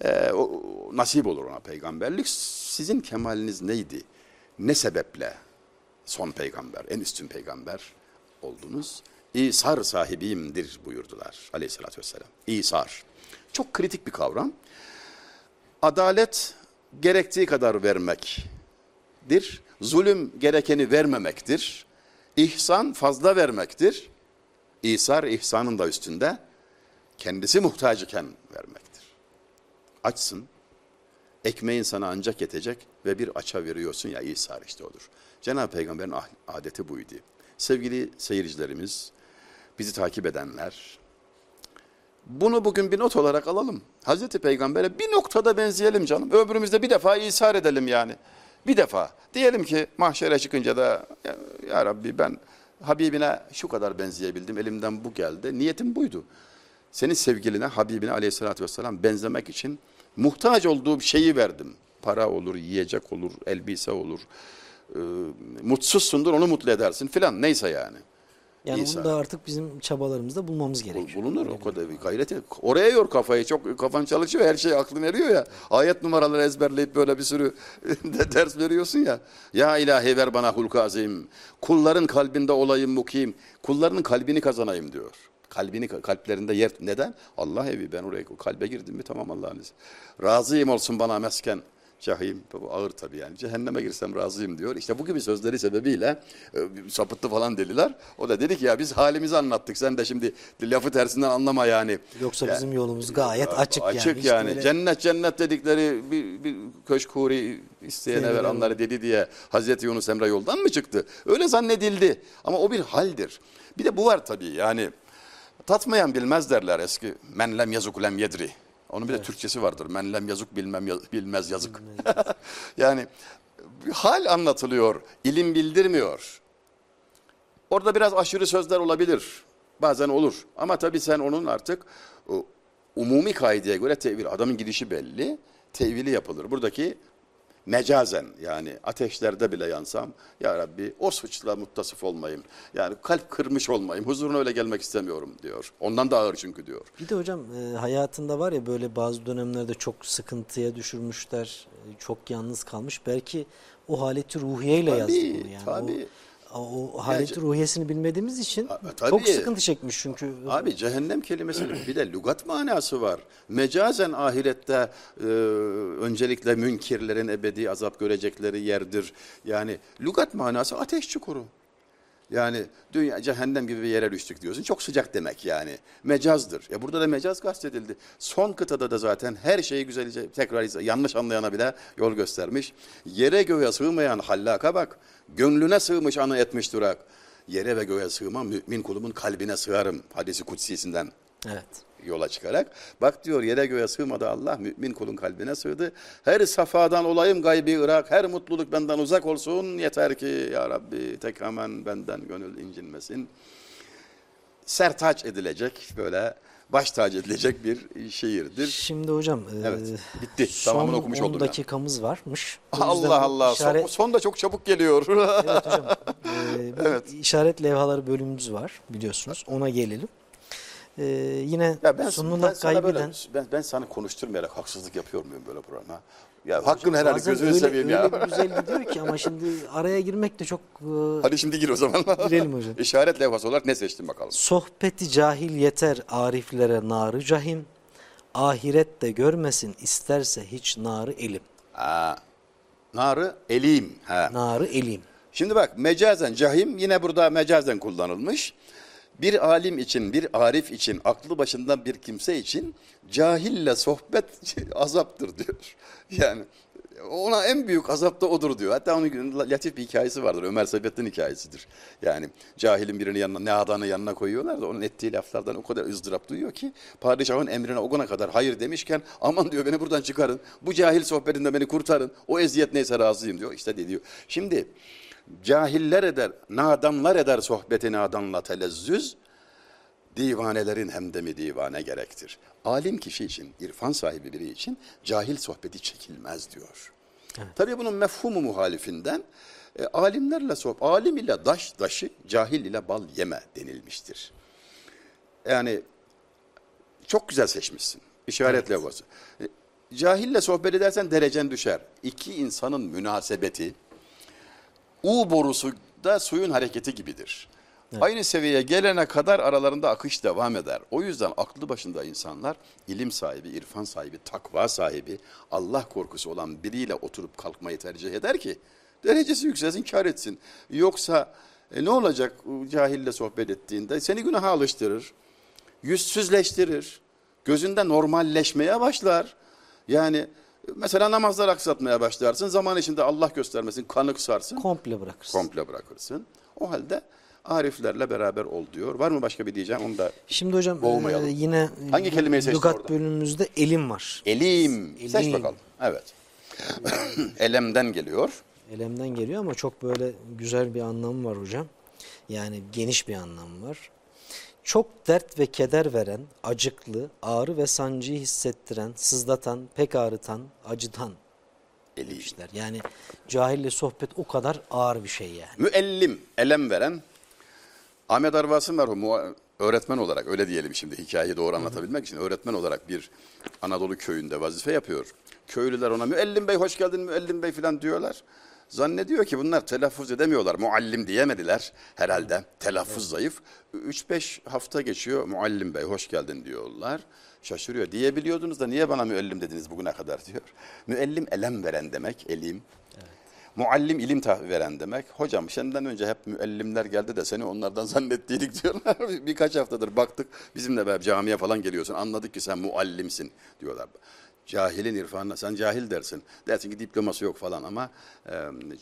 e, o, nasip olur ona peygamberlik. Sizin kemaliniz neydi? Ne sebeple son peygamber, en üstün peygamber oldunuz? İsar sahibiyimdir buyurdular aleyhissalatü vesselam. İsar. Çok kritik bir kavram. Adalet gerektiği kadar vermektir. Zulüm gerekeni vermemektir. İhsan fazla vermektir. İsar ihsanın da üstünde. Kendisi muhtaç iken vermektir. Açsın. Ekmeğin sana ancak yetecek ve bir aça veriyorsun ya İsar işte odur. Cenab-ı Peygamber'in ah- adeti buydu. Sevgili seyircilerimiz, bizi takip edenler, bunu bugün bir not olarak alalım. Hazreti Peygamber'e bir noktada benzeyelim canım. Ömrümüzde bir defa ishar edelim yani. Bir defa. Diyelim ki mahşere çıkınca da ya, Rabbi ben Habibine şu kadar benzeyebildim. Elimden bu geldi. Niyetim buydu. Senin sevgiline, Habibine aleyhissalatü vesselam benzemek için muhtaç olduğum şeyi verdim. Para olur, yiyecek olur, elbise olur. Ee, mutsuzsundur onu mutlu edersin filan. Neyse yani. Yani İsa. bunu da artık bizim çabalarımızda bulmamız Bul- gerekiyor. Bulunur o kadar bir gayret. et. Oraya yor kafayı. Çok kafan çalışıyor. Her şey aklın eriyor ya. Ayet numaraları ezberleyip böyle bir sürü de ders veriyorsun ya. Ya ilahi ver bana hulku azim. Kulların kalbinde olayım mukim. Kulların kalbini kazanayım diyor. Kalbini kalplerinde yer neden? Allah evi ben oraya kalbe girdim mi tamam Allah'ın izniyle. Razıyım olsun bana mesken. Cahim bu ağır tabii yani. Cehenneme girsem razıyım diyor. İşte bu gibi sözleri sebebiyle e, sapıttı falan deliler. O da dedi ki ya biz halimizi anlattık. Sen de şimdi lafı tersinden anlama yani. Yoksa Ya- bizim yolumuz gayet açık, yani. Açık yani. böyle- Cennet cennet dedikleri bir, bir köşk huri isteyene ver anları dedi diye Hazreti Yunus Emre yoldan mı çıktı? Öyle zannedildi. Ama o bir haldir. Bir de bu var tabii yani. Tatmayan bilmez derler eski. Men lem yazuk lem yedri. Onun bir de Türkçesi vardır. Men lem yazuk bilmem yaz- bilmez yazık. yani hal anlatılıyor. ilim bildirmiyor. Orada biraz aşırı sözler olabilir. Bazen olur. Ama tabii sen onun artık o, umumi kaideye göre tevil. Adamın gidişi belli. Tevili yapılır. Buradaki mecazen yani ateşlerde bile yansam ya Rabbi o suçla muttasıf olmayayım. Yani kalp kırmış olmayayım. Huzuruna öyle gelmek istemiyorum diyor. Ondan da ağır çünkü diyor. Bir de hocam e, hayatında var ya böyle bazı dönemlerde çok sıkıntıya düşürmüşler, e, çok yalnız kalmış. Belki o haleti ruhiyeyle Tabii, yazdı bunu yani. tabii. O, o haleti Gerçi- ruhiyesini bilmediğimiz için A- tabii. çok sıkıntı çekmiş çünkü. Abi cehennem kelimesinin bir de lügat manası var. Mecazen ahirette e, öncelikle münkirlerin ebedi azap görecekleri yerdir. Yani lügat manası ateş çukuru. Yani dünya cehennem gibi bir yere düştük diyorsun. Çok sıcak demek yani. Mecazdır. Ya burada da mecaz kastedildi. Son kıtada da zaten her şeyi güzelce tekrar yanlış anlayana bile yol göstermiş. Yere göğe sığmayan hallaka bak. Gönlüne sığmış anı etmiş durak. Yere ve göğe sığmam mümin kulumun kalbine sığarım. Hadisi kutsisinden Evet. yola çıkarak. Bak diyor yere göğe sığmadı Allah mümin kulun kalbine sığdı. Her safadan olayım gaybi Irak. Her mutluluk benden uzak olsun. Yeter ki ya Rabbi tek hemen benden gönül incinmesin. Sertaç edilecek böyle baş tac edilecek bir şiirdir. Şimdi hocam e, Evet, bitti. son Tamamını okumuş 10 oldum yani. dakikamız varmış. O yüzden Allah Allah son, işaret- son da çok çabuk geliyor. Evet hocam. Ee, bir işaret levhaları bölümümüz var biliyorsunuz. Ona gelelim. Ee, yine Ya ben, sonuna ben sana böyle, kaybeden ben, ben sana konuşturmayarak haksızlık yapıyor muyum böyle programa? Ya hakkın helal bazen gözünü öyle, seveyim ya. öyle güzel gidiyor ki ama şimdi araya girmek de çok e, Hadi şimdi gir o zaman. Girelim hocam. İşaret levhası olarak ne seçtin bakalım? Sohbeti cahil yeter ariflere narı cahim. Ahirette görmesin isterse hiç narı elim. Aa, narı elim. Ha. Narı elim. Şimdi bak mecazen cahim yine burada mecazen kullanılmış. Bir alim için, bir arif için, aklı başından bir kimse için cahille sohbet azaptır diyor. Yani ona en büyük azap da odur diyor. Hatta onun latif bir hikayesi vardır. Ömer Seyfettin hikayesidir. Yani cahilin birini yanına, ne adamı yanına koyuyorlar da onun ettiği laflardan o kadar ızdırap duyuyor ki padişahın emrine o güne kadar hayır demişken aman diyor beni buradan çıkarın. Bu cahil sohbetinde beni kurtarın. O eziyet neyse razıyım diyor. İşte diyor. Şimdi cahiller eder, nadanlar eder sohbeti nadanla telezzüz. Divanelerin hemdemi divane gerektir. Alim kişi için, irfan sahibi biri için cahil sohbeti çekilmez diyor. Tabii bunun mefhumu muhalifinden e, alimlerle sohbet, alim ile daş daşı, cahil ile bal yeme denilmiştir. Yani çok güzel seçmişsin. İşaret levhası. E, Cahille sohbet edersen derecen düşer. İki insanın münasebeti U borusu da suyun hareketi gibidir. Aynı seviyeye gelene kadar aralarında akış devam eder. O yüzden aklı başında insanlar ilim sahibi, irfan sahibi, takva sahibi, Allah korkusu olan biriyle oturup kalkmayı tercih eder ki derecesi yükselsin, kar etsin. Yoksa e, ne olacak cahille sohbet ettiğinde? Seni günaha alıştırır, yüzsüzleştirir, gözünde normalleşmeye başlar. Yani mesela namazlar aksatmaya başlarsın, zaman içinde Allah göstermesin, kanık sarsın Komple bırakırsın. komple bırakırsın. O halde ariflerle beraber ol diyor. Var mı başka bir diyeceğim onu da Şimdi hocam Boğmayalım. e, yine Hangi kelimeyi seçtin lügat orada? bölümümüzde elim var. elim. Seç Elim. bakalım. Evet. Elemden geliyor. Elemden geliyor ama çok böyle güzel bir anlamı var hocam. Yani geniş bir anlamı var. Çok dert ve keder veren, acıklı, ağrı ve sancıyı hissettiren, sızlatan, pek ağrıtan, acıtan demişler. Yani cahille sohbet o kadar ağır bir şey yani. Müellim, elem veren. Ahmet Arvasi merhum öğretmen olarak öyle diyelim şimdi hikayeyi doğru anlatabilmek için öğretmen olarak bir Anadolu köyünde vazife yapıyor. Köylüler ona müellim bey hoş geldin müellim bey falan diyorlar. Zannediyor ki bunlar telaffuz edemiyorlar. Muallim diyemediler herhalde. Telaffuz zayıf. 3-5 hafta geçiyor. Muallim bey hoş geldin diyorlar. Şaşırıyor. Diyebiliyordunuz da niye bana müellim dediniz bugüne kadar diyor. Müellim elem veren demek. Elim. Muallim ilim veren demek. Hocam senden önce hep müellimler geldi de seni onlardan zannettiydik diyorlar. Bir- Birkaç haftadır baktık bizimle beraber camiye falan geliyorsun. Anladık ki sen muallimsin diyorlar. Cahilin irfanına sen cahil dersin. Dersin ki diploması yok falan ama e,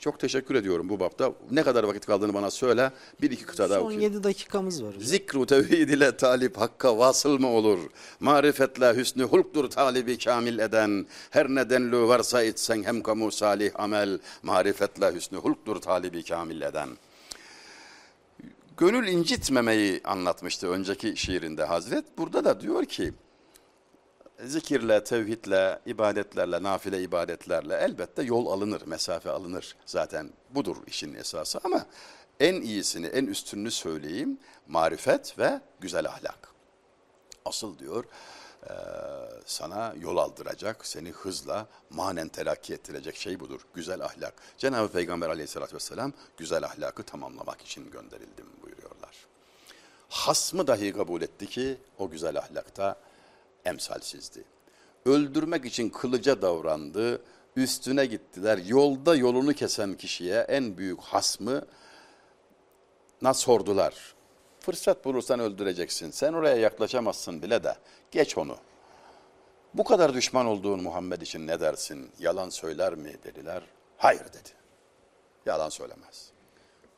çok teşekkür ediyorum bu bapta. Ne kadar vakit kaldığını bana söyle. Bir iki kıta daha Son okuyayım. 7 dakikamız var. Zikru tevhid ile talip hakka vasıl mı olur? Marifetle hüsnü hulktur talibi kamil eden. Her nedenlü varsa etsen hem kamu salih amel. Marifetle hüsnü hulktur talibi kamil eden. Gönül incitmemeyi anlatmıştı önceki şiirinde Hazret. Burada da diyor ki zikirle, tevhidle, ibadetlerle, nafile ibadetlerle elbette yol alınır, mesafe alınır. Zaten budur işin esası ama en iyisini, en üstününü söyleyeyim marifet ve güzel ahlak. Asıl diyor sana yol aldıracak, seni hızla manen telakki ettirecek şey budur. Güzel ahlak. Cenab-ı Peygamber aleyhissalatü vesselam güzel ahlakı tamamlamak için gönderildim buyuruyorlar. Hasmı dahi kabul etti ki o güzel ahlakta emsalsizdi. Öldürmek için kılıca davrandı, üstüne gittiler. Yolda yolunu kesen kişiye en büyük hasmı na sordular. Fırsat bulursan öldüreceksin. Sen oraya yaklaşamazsın bile de geç onu. Bu kadar düşman olduğun Muhammed için ne dersin? Yalan söyler mi dediler. Hayır dedi. Yalan söylemez.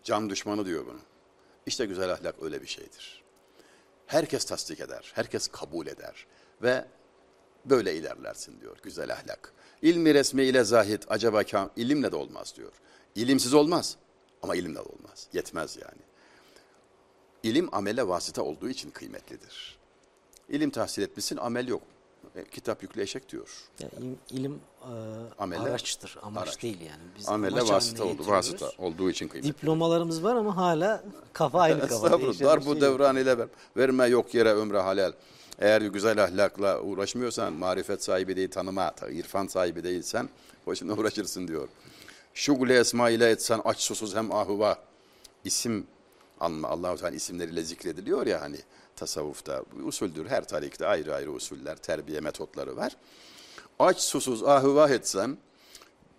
Can düşmanı diyor bunu. İşte güzel ahlak öyle bir şeydir. Herkes tasdik eder, herkes kabul eder ve böyle ilerlersin diyor güzel ahlak. İlmi resmi ile zahit acaba kam, ilimle de olmaz diyor. İlimsiz olmaz ama ilimle de olmaz. Yetmez yani. İlim amele vasıta olduğu için kıymetlidir. İlim tahsil etmişsin, amel yok. E, kitap yüklü eşek diyor. Ya, ilim, ilim e, Amele- araçtır, amaç araç. değil yani. Biz Amele vasıta oldu, vasıta olduğu için kıymetli. Diplomalarımız var ama hala kafa aynı kafa. Estağfurullah. Değişen Dar bir bu şey devran ile ver. Verme yok yere ömre halal. Eğer güzel ahlakla uğraşmıyorsan, marifet sahibi değil, tanıma, ta- irfan sahibi değilsen boşuna uğraşırsın diyor. Şugule esma ile etsen aç susuz hem ahuva. İsim anma. Allah-u Teala isimleriyle zikrediliyor ya hani tasavvufta. Usuldür. Her tarikte ayrı ayrı usuller, terbiye metotları var. Aç susuz ahuva etsen,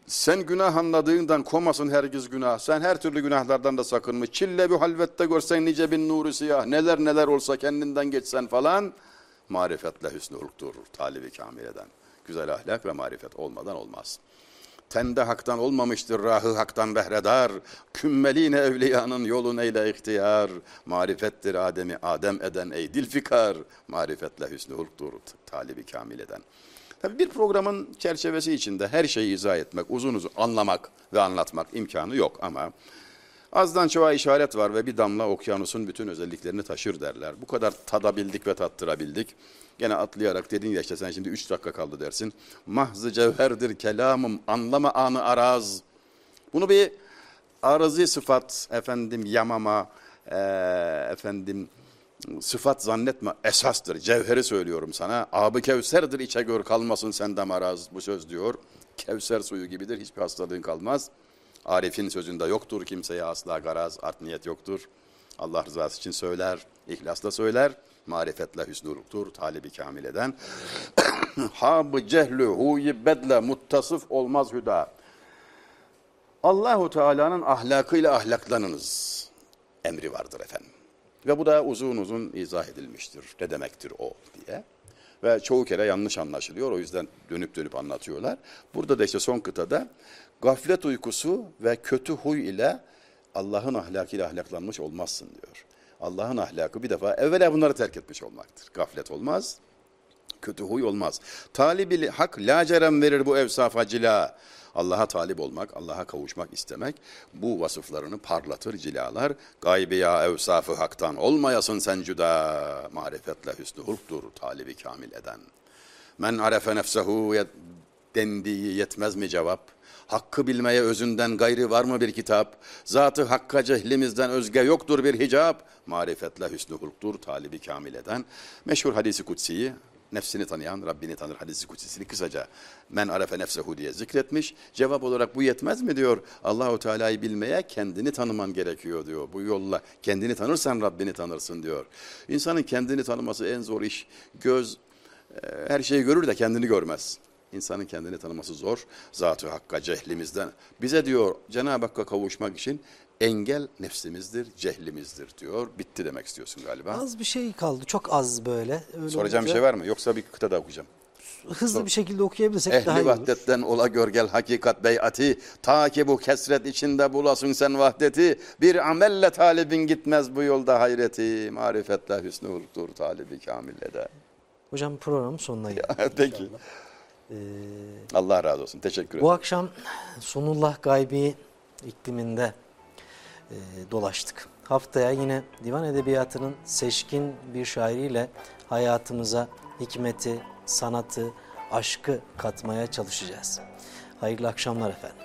sen günah anladığından komasın herkes günah. Sen her türlü günahlardan da sakınmış. Çille bir halvette görsen nice bin nuru siyah. Neler neler olsa kendinden geçsen falan. Marifetle hüsnü hulktur talibi kamileden. Güzel ahlak ve marifet olmadan olmaz. Tende haktan olmamıştır rahı haktan behredar. Kümmeline evliyanın yolun eyle ihtiyar. Marifettir Adem'i Adem eden ey dilfikar. Marifetle hüsnü hulktur talibi kamileden. Tabii bir programın çerçevesi içinde her şeyi izah etmek, uzun uzun anlamak ve anlatmak imkanı yok ama azdan çoğa işaret var ve bir damla okyanusun bütün özelliklerini taşır derler. Bu kadar tadabildik ve tattırabildik. Gene atlayarak dedin ya işte sen şimdi üç dakika kaldı dersin. Mahzı cevherdir kelamım anlama anı araz. Bunu bir arızı sıfat efendim yamama eee, efendim sıfat zannetme esastır. Cevheri söylüyorum sana. Abı Kevser'dir içe gör kalmasın sende maraz. Bu söz diyor. Kevser suyu gibidir hiçbir hastalığın kalmaz. Arif'in sözünde yoktur kimseye asla garaz, art niyet yoktur. Allah rızası için söyler, ihlasla söyler. Marifetle hüsnuruktur, talibi kamil eden. Habı cehlü huyi bedle muttasıf olmaz hüda. Allahu Teala'nın ahlakıyla ahlaklanınız emri vardır efendim. Ve bu da uzun uzun izah edilmiştir. Ne demektir o diye. Ve çoğu kere yanlış anlaşılıyor. O yüzden dönüp dönüp anlatıyorlar. Burada da işte son kıtada gaflet uykusu ve kötü huy ile Allah'ın ahlakıyla ahlaklanmış olmazsın diyor. Allah'ın ahlakı bir defa evvela bunları terk etmiş olmaktır. Gaflet olmaz, kötü huy olmaz. Talibi hak lacerem verir bu evsafa cila. Allah'a talip olmak, Allah'a kavuşmak istemek bu vasıflarını parlatır, cilalar. Gaybi ya evsafı haktan olmayasın sen cüda. Marifetle hüsnü hulktur talibi kamil eden. Men arefe nefsehu dendiği yetmez mi cevap? Hakkı bilmeye özünden gayri var mı bir kitap? Zatı hakka cehlimizden özge yoktur bir hicap. Marifetle hüsnü hulktur talibi kamil eden. Meşhur hadisi kutsiyi nefsini tanıyan Rabbini tanır hadisi kutsisini kısaca men arefe nefsehu diye zikretmiş. Cevap olarak bu yetmez mi diyor. Allahu Teala'yı bilmeye kendini tanıman gerekiyor diyor. Bu yolla kendini tanırsan Rabbini tanırsın diyor. İnsanın kendini tanıması en zor iş. Göz e, her şeyi görür de kendini görmez. İnsanın kendini tanıması zor. Zat-ı Hakk'a cehlimizden. Bize diyor Cenab-ı Hakk'a kavuşmak için engel nefsimizdir, cehlimizdir diyor. Bitti demek istiyorsun galiba. Az bir şey kaldı. Çok az böyle. Öyle Soracağım bir şey var mı? Yoksa bir kıta da okuyacağım. Hızlı bir şekilde okuyabilirsek daha Ehli iyi olur. vahdetten ola gör gel hakikat beyati. Ta ki bu kesret içinde bulasın sen vahdeti. Bir amelle talibin gitmez bu yolda hayreti. Marifetle hüsnü hulktur talibi kamille de. Hocam programın sonuna geldik. Peki. Ee, Allah razı olsun. Teşekkür ederim. bu akşam Sunullah Gaybi ikliminde e, dolaştık. Haftaya yine divan edebiyatının seçkin bir şairiyle hayatımıza hikmeti, sanatı, aşkı katmaya çalışacağız. Hayırlı akşamlar efendim.